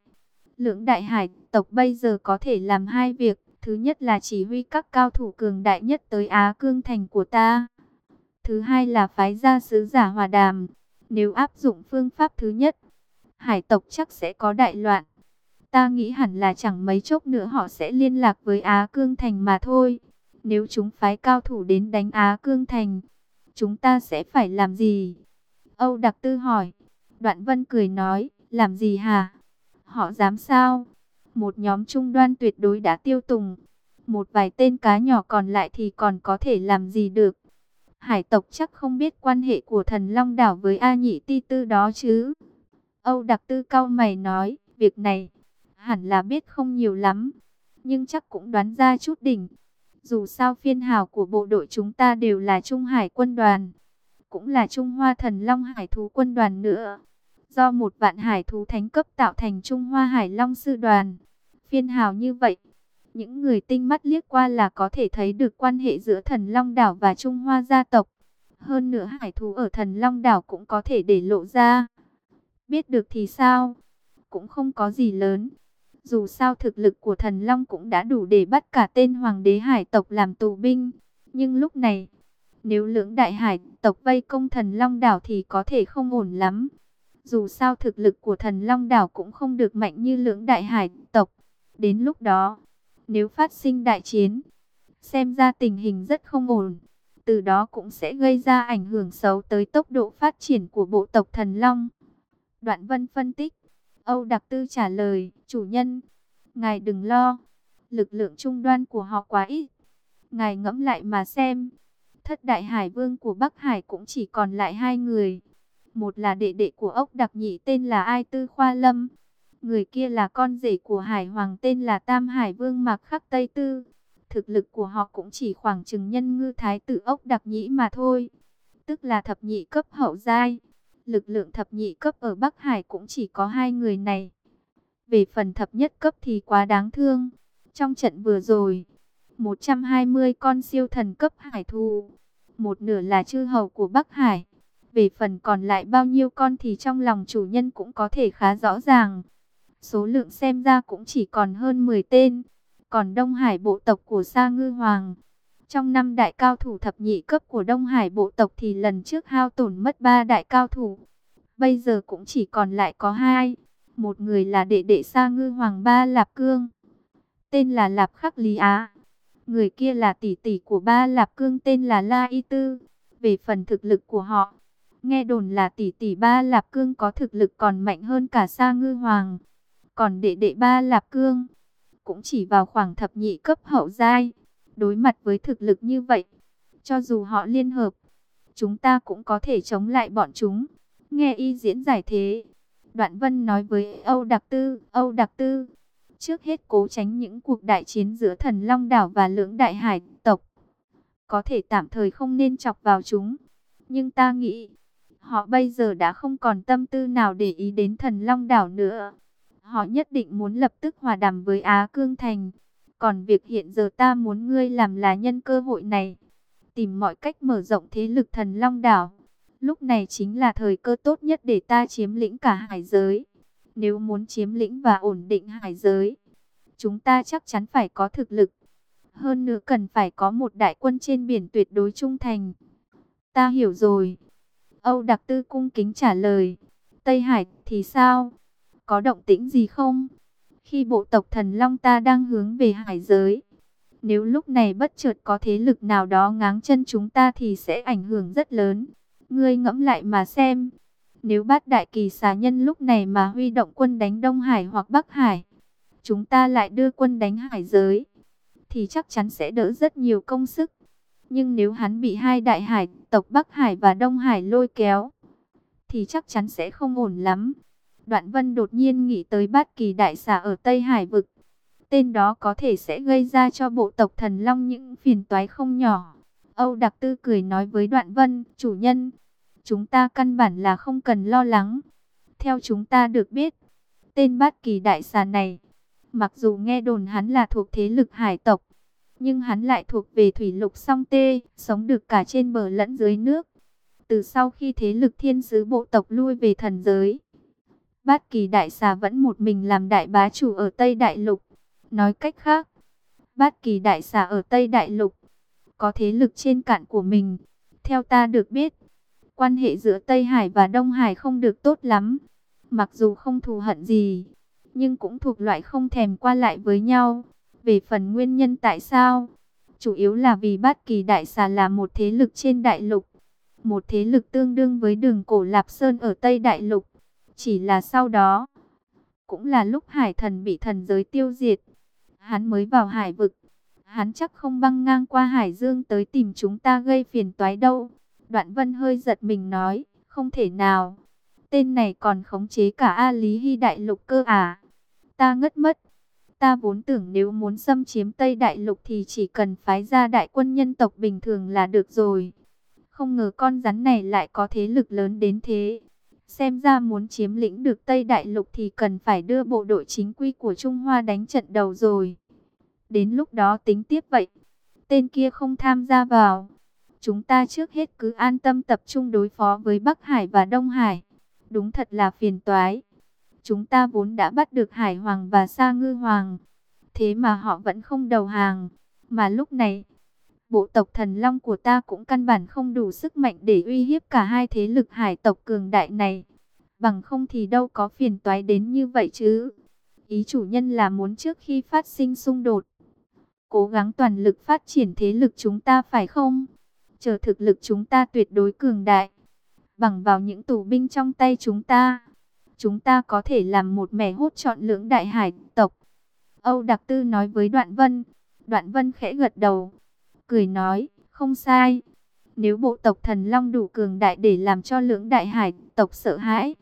Lưỡng đại hải tộc bây giờ có thể làm hai việc. Thứ nhất là chỉ huy các cao thủ cường đại nhất tới Á Cương Thành của ta. Thứ hai là phái ra sứ giả hòa đàm. Nếu áp dụng phương pháp thứ nhất, hải tộc chắc sẽ có đại loạn. Ta nghĩ hẳn là chẳng mấy chốc nữa họ sẽ liên lạc với Á Cương Thành mà thôi. Nếu chúng phái cao thủ đến đánh Á Cương Thành, chúng ta sẽ phải làm gì? Âu Đặc Tư hỏi. Đoạn Vân cười nói, làm gì hả? Họ dám sao? Một nhóm trung đoan tuyệt đối đã tiêu tùng. Một vài tên cá nhỏ còn lại thì còn có thể làm gì được? Hải tộc chắc không biết quan hệ của thần Long Đảo với A Nhị Ti Tư đó chứ. Âu Đặc Tư cao mày nói, việc này hẳn là biết không nhiều lắm, nhưng chắc cũng đoán ra chút đỉnh. Dù sao phiên hào của bộ đội chúng ta đều là Trung Hải quân đoàn, cũng là Trung Hoa Thần Long Hải thú quân đoàn nữa. Do một vạn hải thú thánh cấp tạo thành Trung Hoa Hải Long sư đoàn. Phiên hào như vậy, những người tinh mắt liếc qua là có thể thấy được quan hệ giữa thần Long Đảo và Trung Hoa gia tộc. Hơn nữa hải thú ở thần Long Đảo cũng có thể để lộ ra. Biết được thì sao? Cũng không có gì lớn. Dù sao thực lực của thần Long cũng đã đủ để bắt cả tên hoàng đế hải tộc làm tù binh. Nhưng lúc này, nếu lưỡng đại hải tộc vây công thần Long Đảo thì có thể không ổn lắm. Dù sao thực lực của thần Long Đảo cũng không được mạnh như lưỡng đại hải tộc. Đến lúc đó, nếu phát sinh đại chiến, xem ra tình hình rất không ổn. Từ đó cũng sẽ gây ra ảnh hưởng xấu tới tốc độ phát triển của bộ tộc thần Long. Đoạn Vân phân tích, Âu Đặc Tư trả lời, chủ nhân, ngài đừng lo, lực lượng trung đoan của họ quá ít. Ngài ngẫm lại mà xem, thất đại hải vương của Bắc Hải cũng chỉ còn lại hai người. Một là đệ đệ của ốc đặc nhị tên là Ai Tư Khoa Lâm, Người kia là con rể của Hải Hoàng tên là Tam Hải Vương Mạc Khắc Tây Tư. Thực lực của họ cũng chỉ khoảng chừng nhân ngư thái tử ốc đặc nhĩ mà thôi. Tức là thập nhị cấp hậu giai. Lực lượng thập nhị cấp ở Bắc Hải cũng chỉ có hai người này. Về phần thập nhất cấp thì quá đáng thương. Trong trận vừa rồi, 120 con siêu thần cấp hải thù. Một nửa là chư hầu của Bắc Hải. Về phần còn lại bao nhiêu con thì trong lòng chủ nhân cũng có thể khá rõ ràng. Số lượng xem ra cũng chỉ còn hơn 10 tên. Còn Đông Hải bộ tộc của Sa Ngư Hoàng, Trong năm đại cao thủ thập nhị cấp của Đông Hải bộ tộc thì lần trước hao tổn mất ba đại cao thủ. Bây giờ cũng chỉ còn lại có hai. Một người là đệ đệ Sa Ngư Hoàng Ba Lạp Cương. Tên là Lạp Khắc Lý Á. Người kia là tỷ tỷ của Ba Lạp Cương tên là La Y Tư. Về phần thực lực của họ, nghe đồn là tỷ tỷ Ba Lạp Cương có thực lực còn mạnh hơn cả Sa Ngư Hoàng. Còn đệ đệ Ba Lạp Cương cũng chỉ vào khoảng thập nhị cấp hậu giai. Đối mặt với thực lực như vậy, cho dù họ liên hợp, chúng ta cũng có thể chống lại bọn chúng. Nghe y diễn giải thế, Đoạn Vân nói với Âu Đặc Tư, Âu Đặc Tư, trước hết cố tránh những cuộc đại chiến giữa thần Long Đảo và lưỡng đại hải tộc. Có thể tạm thời không nên chọc vào chúng, nhưng ta nghĩ, họ bây giờ đã không còn tâm tư nào để ý đến thần Long Đảo nữa. Họ nhất định muốn lập tức hòa đàm với Á Cương Thành. Còn việc hiện giờ ta muốn ngươi làm là nhân cơ hội này, tìm mọi cách mở rộng thế lực thần Long Đảo. Lúc này chính là thời cơ tốt nhất để ta chiếm lĩnh cả hải giới. Nếu muốn chiếm lĩnh và ổn định hải giới, chúng ta chắc chắn phải có thực lực. Hơn nữa cần phải có một đại quân trên biển tuyệt đối trung thành. Ta hiểu rồi. Âu Đặc Tư cung kính trả lời. Tây Hải thì sao? Có động tĩnh gì không? Khi bộ tộc thần Long ta đang hướng về hải giới. Nếu lúc này bất chợt có thế lực nào đó ngáng chân chúng ta thì sẽ ảnh hưởng rất lớn. Ngươi ngẫm lại mà xem. Nếu bát đại kỳ xà nhân lúc này mà huy động quân đánh Đông Hải hoặc Bắc Hải. Chúng ta lại đưa quân đánh hải giới. Thì chắc chắn sẽ đỡ rất nhiều công sức. Nhưng nếu hắn bị hai đại hải tộc Bắc Hải và Đông Hải lôi kéo. Thì chắc chắn sẽ không ổn lắm. Đoạn Vân đột nhiên nghĩ tới bát kỳ đại xà ở Tây Hải vực. Tên đó có thể sẽ gây ra cho bộ tộc thần long những phiền toái không nhỏ. Âu Đặc Tư cười nói với Đoạn Vân, chủ nhân, chúng ta căn bản là không cần lo lắng. Theo chúng ta được biết, tên bát kỳ đại xà này, mặc dù nghe đồn hắn là thuộc thế lực hải tộc, nhưng hắn lại thuộc về thủy lục song tê, sống được cả trên bờ lẫn dưới nước. Từ sau khi thế lực thiên sứ bộ tộc lui về thần giới, Bát kỳ đại xà vẫn một mình làm đại bá chủ ở Tây Đại Lục. Nói cách khác, bát kỳ đại xà ở Tây Đại Lục có thế lực trên cạn của mình. Theo ta được biết, quan hệ giữa Tây Hải và Đông Hải không được tốt lắm. Mặc dù không thù hận gì, nhưng cũng thuộc loại không thèm qua lại với nhau. Về phần nguyên nhân tại sao? Chủ yếu là vì bát kỳ đại xà là một thế lực trên đại lục. Một thế lực tương đương với đường cổ Lạp Sơn ở Tây Đại Lục. Chỉ là sau đó, cũng là lúc hải thần bị thần giới tiêu diệt, hắn mới vào hải vực. Hắn chắc không băng ngang qua hải dương tới tìm chúng ta gây phiền toái đâu. Đoạn vân hơi giật mình nói, không thể nào. Tên này còn khống chế cả A Lý Hy Đại Lục cơ à. Ta ngất mất. Ta vốn tưởng nếu muốn xâm chiếm Tây Đại Lục thì chỉ cần phái ra đại quân nhân tộc bình thường là được rồi. Không ngờ con rắn này lại có thế lực lớn đến thế. Xem ra muốn chiếm lĩnh được Tây Đại Lục thì cần phải đưa bộ đội chính quy của Trung Hoa đánh trận đầu rồi. Đến lúc đó tính tiếp vậy. Tên kia không tham gia vào. Chúng ta trước hết cứ an tâm tập trung đối phó với Bắc Hải và Đông Hải. Đúng thật là phiền toái. Chúng ta vốn đã bắt được Hải Hoàng và Sa Ngư Hoàng. Thế mà họ vẫn không đầu hàng. Mà lúc này, bộ tộc thần long của ta cũng căn bản không đủ sức mạnh để uy hiếp cả hai thế lực hải tộc cường đại này. Bằng không thì đâu có phiền toái đến như vậy chứ. Ý chủ nhân là muốn trước khi phát sinh xung đột, cố gắng toàn lực phát triển thế lực chúng ta phải không? Chờ thực lực chúng ta tuyệt đối cường đại, bằng vào những tù binh trong tay chúng ta, chúng ta có thể làm một mẻ hốt chọn lưỡng đại hải tộc. Âu Đặc Tư nói với Đoạn Vân, Đoạn Vân khẽ gật đầu cười nói, không sai. Nếu bộ tộc thần long đủ cường đại để làm cho lưỡng đại hải tộc sợ hãi,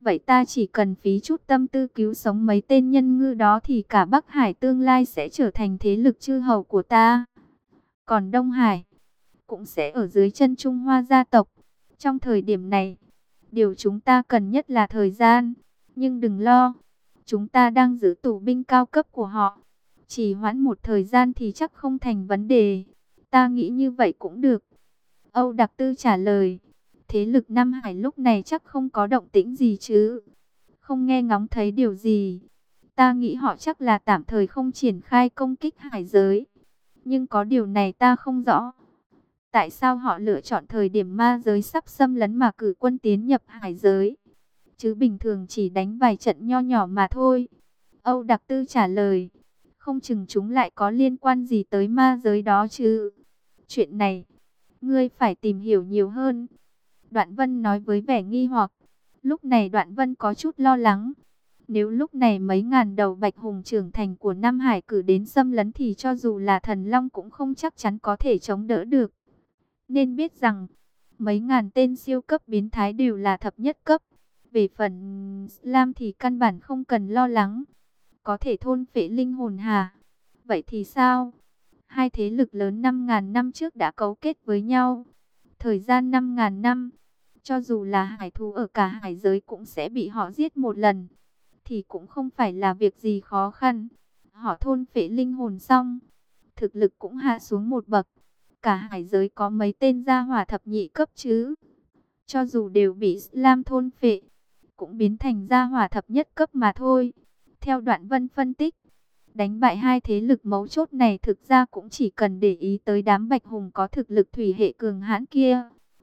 vậy ta chỉ cần phí chút tâm tư cứu sống mấy tên nhân ngư đó thì cả Bắc Hải tương lai sẽ trở thành thế lực chư hầu của ta. Còn Đông Hải cũng sẽ ở dưới chân Trung Hoa gia tộc. Trong thời điểm này, điều chúng ta cần nhất là thời gian. Nhưng đừng lo, chúng ta đang giữ tù binh cao cấp của họ. Chỉ hoãn một thời gian thì chắc không thành vấn đề. Ta nghĩ như vậy cũng được. Âu Đặc Tư trả lời. Thế lực Nam Hải lúc này chắc không có động tĩnh gì chứ. Không nghe ngóng thấy điều gì. Ta nghĩ họ chắc là tạm thời không triển khai công kích hải giới. Nhưng có điều này ta không rõ. Tại sao họ lựa chọn thời điểm ma giới sắp xâm lấn mà cử quân tiến nhập hải giới? Chứ bình thường chỉ đánh vài trận nho nhỏ mà thôi. Âu Đặc Tư trả lời. Không chừng chúng lại có liên quan gì tới ma giới đó chứ. Chuyện này, ngươi phải tìm hiểu nhiều hơn. Đoạn Vân nói với vẻ nghi hoặc. Lúc này Đoạn Vân có chút lo lắng. Nếu lúc này mấy ngàn đầu bạch hùng trưởng thành của Nam Hải cử đến xâm lấn thì cho dù là thần long cũng không chắc chắn có thể chống đỡ được. Nên biết rằng, mấy ngàn tên siêu cấp biến thái đều là thập nhất cấp. Về phần Lam thì căn bản không cần lo lắng. Có thể thôn phệ linh hồn hà. Vậy thì sao? Hai thế lực lớn 5.000 năm trước đã cấu kết với nhau. Thời gian 5.000 năm, cho dù là hải thú ở cả hải giới cũng sẽ bị họ giết một lần. Thì cũng không phải là việc gì khó khăn. Họ thôn phệ linh hồn xong, thực lực cũng hạ xuống một bậc. Cả hải giới có mấy tên gia hỏa thập nhị cấp chứ. Cho dù đều bị Lam thôn phệ, cũng biến thành gia hỏa thập nhất cấp mà thôi. Theo đoạn vân phân tích, đánh bại hai thế lực mấu chốt này thực ra cũng chỉ cần để ý tới đám bạch hùng có thực lực thủy hệ cường hãn kia.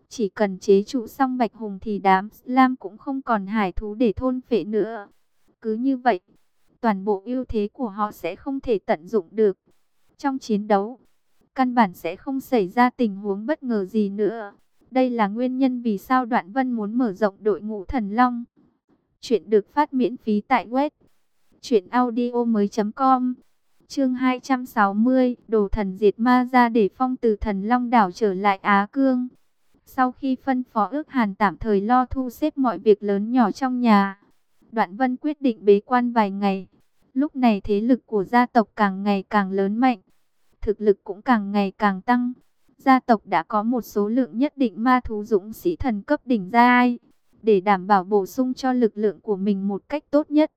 Chỉ cần chế trụ xong bạch hùng thì đám Lam cũng không còn hải thú để thôn phệ nữa. Cứ như vậy, toàn bộ ưu thế của họ sẽ không thể tận dụng được. Trong chiến đấu, căn bản sẽ không xảy ra tình huống bất ngờ gì nữa. Đây là nguyên nhân vì sao Đoạn Vân muốn mở rộng đội ngũ thần long. Chuyện được phát miễn phí tại web truyệnaudiomoi.com. Chương 260, Đồ thần diệt ma ra để phong từ thần long đảo trở lại Á Cương. Sau khi phân phó ước hàn tạm thời lo thu xếp mọi việc lớn nhỏ trong nhà, Đoạn Vân quyết định bế quan vài ngày. Lúc này thế lực của gia tộc càng ngày càng lớn mạnh, thực lực cũng càng ngày càng tăng. Gia tộc đã có một số lượng nhất định ma thú dũng sĩ thần cấp đỉnh giai, để đảm bảo bổ sung cho lực lượng của mình một cách tốt nhất.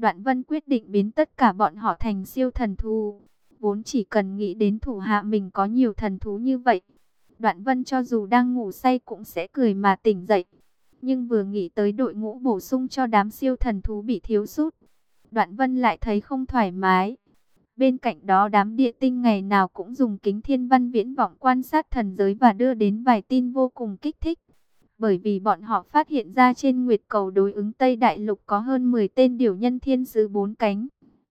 Đoạn Vân quyết định biến tất cả bọn họ thành siêu thần thú. Vốn chỉ cần nghĩ đến thủ hạ mình có nhiều thần thú như vậy. Đoạn Vân cho dù đang ngủ say cũng sẽ cười mà tỉnh dậy. Nhưng vừa nghĩ tới đội ngũ bổ sung cho đám siêu thần thú bị thiếu sút. Đoạn Vân lại thấy không thoải mái. Bên cạnh đó đám địa tinh ngày nào cũng dùng kính thiên văn viễn vọng quan sát thần giới và đưa đến vài tin vô cùng kích thích bởi vì bọn họ phát hiện ra trên nguyệt cầu đối ứng Tây Đại Lục có hơn 10 tên điều nhân thiên sứ bốn cánh.